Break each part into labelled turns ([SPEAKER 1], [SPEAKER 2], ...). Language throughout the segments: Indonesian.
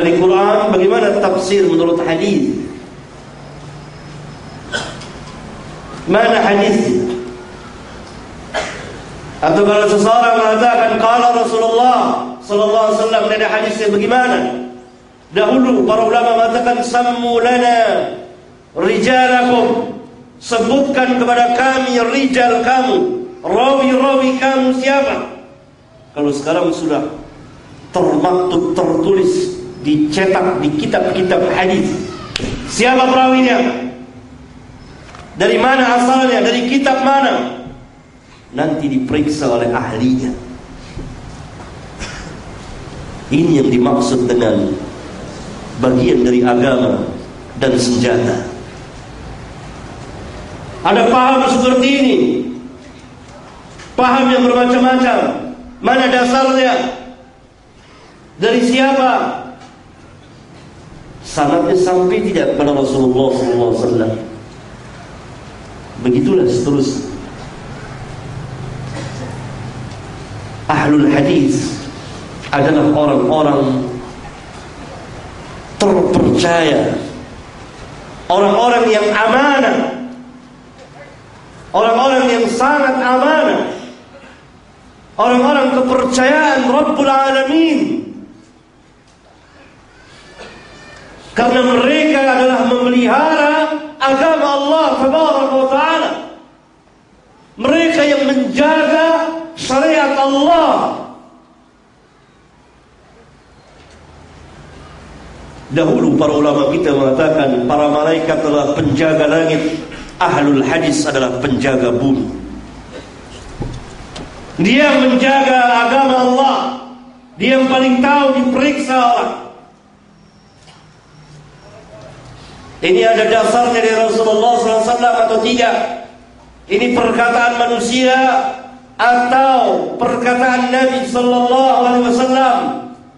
[SPEAKER 1] dari Quran, bagaimana tafsir menurut hadis? Mana hadis? Atau kalau seseorang mengatakan kalau Rasulullah sallallahu alaihi wasallam ada hadisnya bagaimana? Dahulu para ulama mengatakan sammu lana rijalakum sebutkan kepada kami rijal kamu, rawi-rawi kamu siapa? Kalau sekarang sudah termaktub tertulis dicetak di kitab-kitab hadis. Siapa perawinya? Dari mana asalnya? Dari kitab mana? Nanti diperiksa oleh ahlinya. Ini yang dimaksud dengan bagian dari agama dan senjata. Ada paham seperti ini. Paham yang bermacam-macam. Mana dasarnya? Dari siapa? Sanatnya sampai tidak kepada Rasulullah SAW. Begitulah seterusnya. Ahlul hadis adalah orang-orang terpercaya. Orang-orang yang amanah. Orang-orang yang sangat amanah. Orang-orang kepercayaan Rabbul Alamin. Karena mereka adalah memelihara agama Allah Tabaraka wa Ta'ala. Mereka yang menjaga syariat Allah. Dahulu para ulama kita mengatakan para malaikat adalah penjaga langit, ahlul hadis adalah penjaga bumi. Dia menjaga agama Allah. Dia yang paling tahu diperiksa orang. Ini ada dasarnya dari Rasulullah SAW atau tidak? Ini perkataan manusia atau perkataan Nabi Sallallahu Alaihi Wasallam?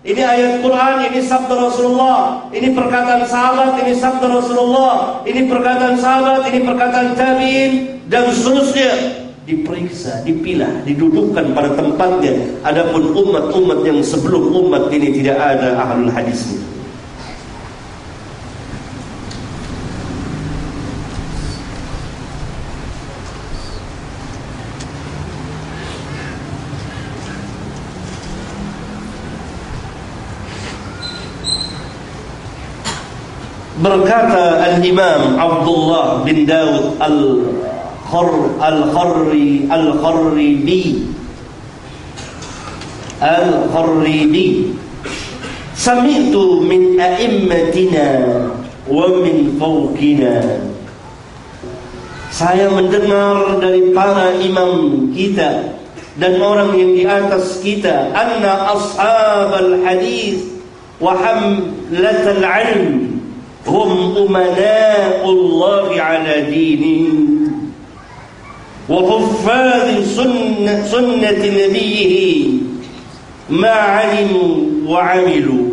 [SPEAKER 1] Ini ayat Quran, ini sabda Rasulullah, ini perkataan sahabat, ini sabda Rasulullah, ini perkataan sahabat, ini perkataan tabiin dan seterusnya. Diperiksa, dipilah, didudukkan pada tempatnya. Adapun umat-umat yang sebelum umat ini tidak ada ahlul hadisnya. Berkata Al-Imam Abdullah bin Dawud Al-Khar Al-Kharri Al-Kharribi. Al-Kharribi. Sami'tu min a'immatina wa min fawqina. Saya mendengar dari para imam kita dan orang yang di atas kita anna ashabal hadis wa hamlatal ilm هم أمناء الله على دينه وحفاظ سنة, سنة نبيه ما علموا وعملوا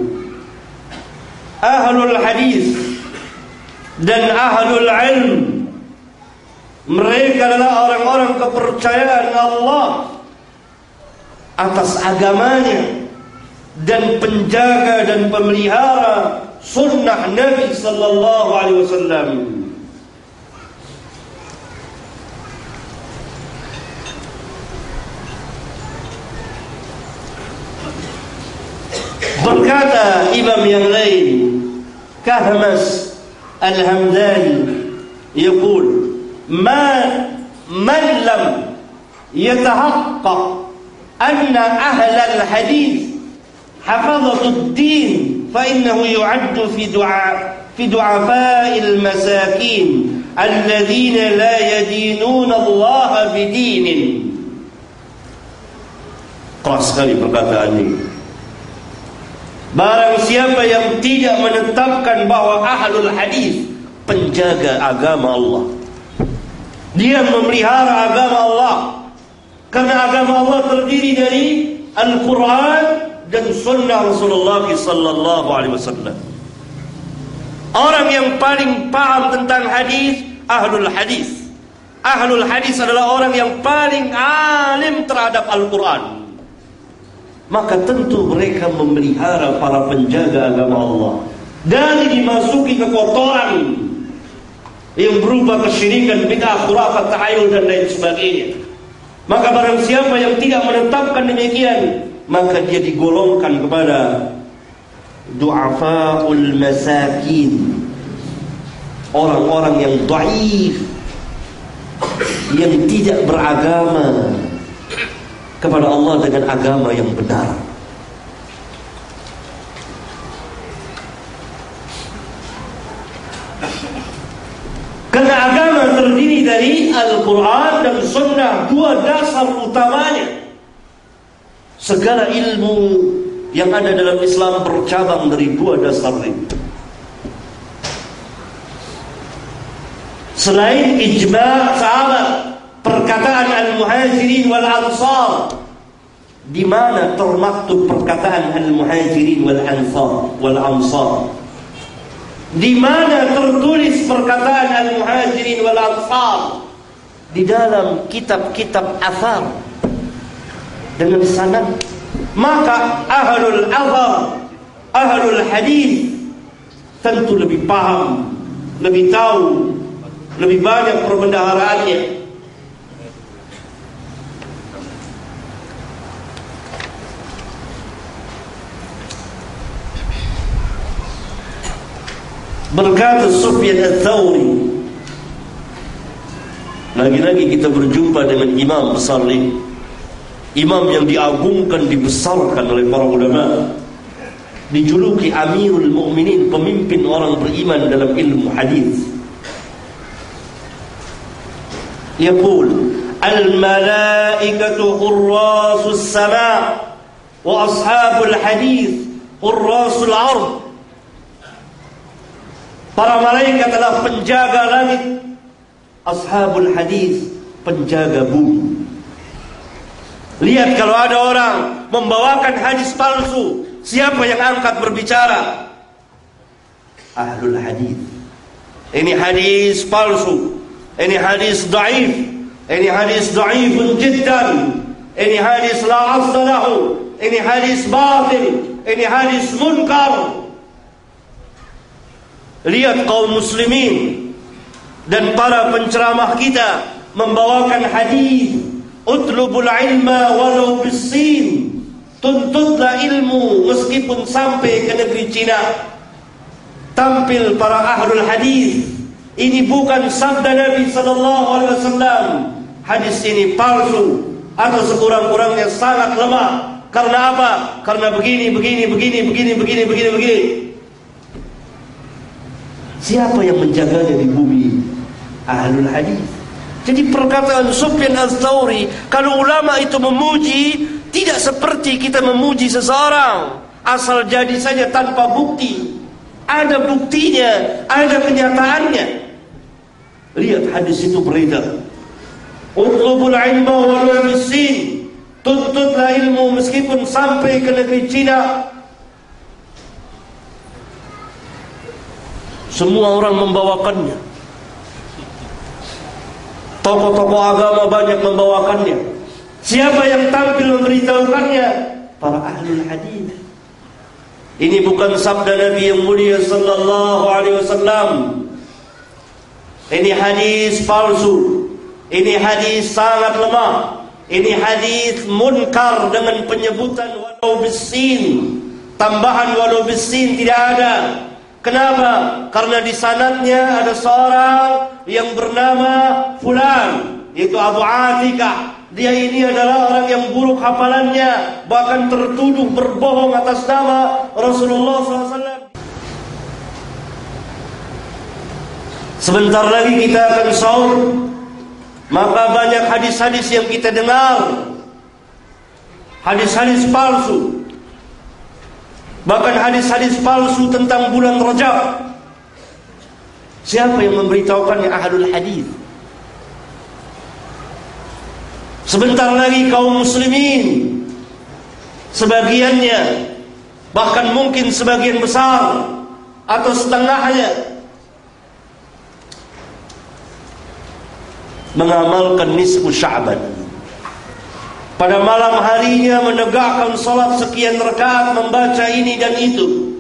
[SPEAKER 1] أهل الحديث dan ahlul ilm mereka adalah orang-orang kepercayaan Allah atas agamanya dan penjaga dan pemelihara sunnah Nabi sallallahu alaihi wasallam. Berkata imam yang lain Kahmas Al-Hamdani يقول ما من لم يتحقق أن أهل الحديث حفظة الدين فإنه يعد في دعاء في ضعفاء المساكين الذين لا يدينون الله بدين keras sekali perkataan ini Barang siapa yang tidak menetapkan bahwa ahlul hadis penjaga agama Allah. Dia memelihara agama Allah. Karena agama Allah terdiri dari Al-Quran dan Sunnah Rasulullah Sallallahu Alaihi Wasallam. Orang yang paling paham tentang hadis, ahlul hadis. Ahlul hadis adalah orang yang paling alim terhadap Al-Quran. maka tentu mereka memelihara para penjaga agama Allah dari dimasuki kekotoran yang berupa kesyirikan, bid'ah, khurafat, ta'ayul dan lain sebagainya. Maka barang siapa yang tidak menetapkan demikian, maka dia digolongkan kepada du'afaul masakin. Orang-orang yang dhaif, yang tidak beragama kepada Allah dengan agama yang benar. Karena agama terdiri dari Al-Quran dan Sunnah Dua dasar utamanya Segala ilmu yang ada dalam Islam bercabang dari dua dasar ini. Selain ijma' sahabat perkataan al-muhajirin wal ansar di mana termaktub perkataan al-muhajirin wal ansar wal ansar di mana tertulis perkataan al-muhajirin wal ansar di dalam kitab-kitab asar dengan sanad maka ahlul azhar ahlul hadis tentu lebih paham lebih tahu lebih banyak perbendaharaannya Berkata Sufyan al-Thawri Lagi-lagi kita berjumpa dengan imam ini Imam yang diagungkan, dibesarkan oleh para ulama Dijuluki Amirul Mu'minin Pemimpin orang beriman dalam ilmu hadis. Al-malaikatu hurrasus sama' Wa ashabul hadis Hurrasul ard Para malaikat adalah penjaga langit. Ashabul hadis penjaga bumi. Lihat kalau ada orang membawakan hadis palsu, siapa yang angkat berbicara? Ahlul hadis. Ini hadis palsu. Ini hadis dhaif. Ini hadis dhaifun jiddan. Ini hadis la asla Ini hadis batil. Ini hadis munkar. Lihat kaum muslimin dan para penceramah kita membawakan hadis utlubul ilma walau bisin. Tuntutlah ilmu meskipun sampai ke negeri Cina. Tampil para ahlul hadis. Ini bukan sabda Nabi wasallam. Hadis ini palsu atau sekurang-kurangnya sangat lemah. Karena apa? Karena begini begini begini begini begini begini begini. Siapa yang menjaganya di bumi? Ahlul hadis. Jadi perkataan Sufyan al-Thawri, kalau ulama itu memuji, tidak seperti kita memuji seseorang. Asal jadi saja tanpa bukti. Ada buktinya, ada kenyataannya. Lihat hadis itu beredar. Utlubul ilma walau bisin. Tuntutlah ilmu meskipun sampai ke negeri Cina Semua orang membawakannya. Tokoh-tokoh agama banyak membawakannya. Siapa yang tampil memberitahukannya? Para ahlul hadis. Ini bukan sabda Nabi yang mulia sallallahu alaihi wasallam. Ini hadis palsu. Ini hadis sangat lemah. Ini hadis munkar dengan penyebutan walau bisin. Tambahan walau bisin tidak ada. Kenapa? Karena di sanatnya ada seorang yang bernama Fulan, yaitu Abu Atikah. Dia ini adalah orang yang buruk hafalannya, bahkan tertuduh berbohong atas nama Rasulullah SAW. Sebentar lagi kita akan sahur, maka banyak hadis-hadis yang kita dengar, hadis-hadis palsu, Bahkan hadis-hadis palsu tentang bulan Rajab. Siapa yang memberitahukannya ahlul hadis? Sebentar lagi kaum muslimin sebagiannya bahkan mungkin sebagian besar atau setengahnya mengamalkan nisfu Sya'ban. Pada malam harinya menegakkan salat sekian rakaat membaca ini dan itu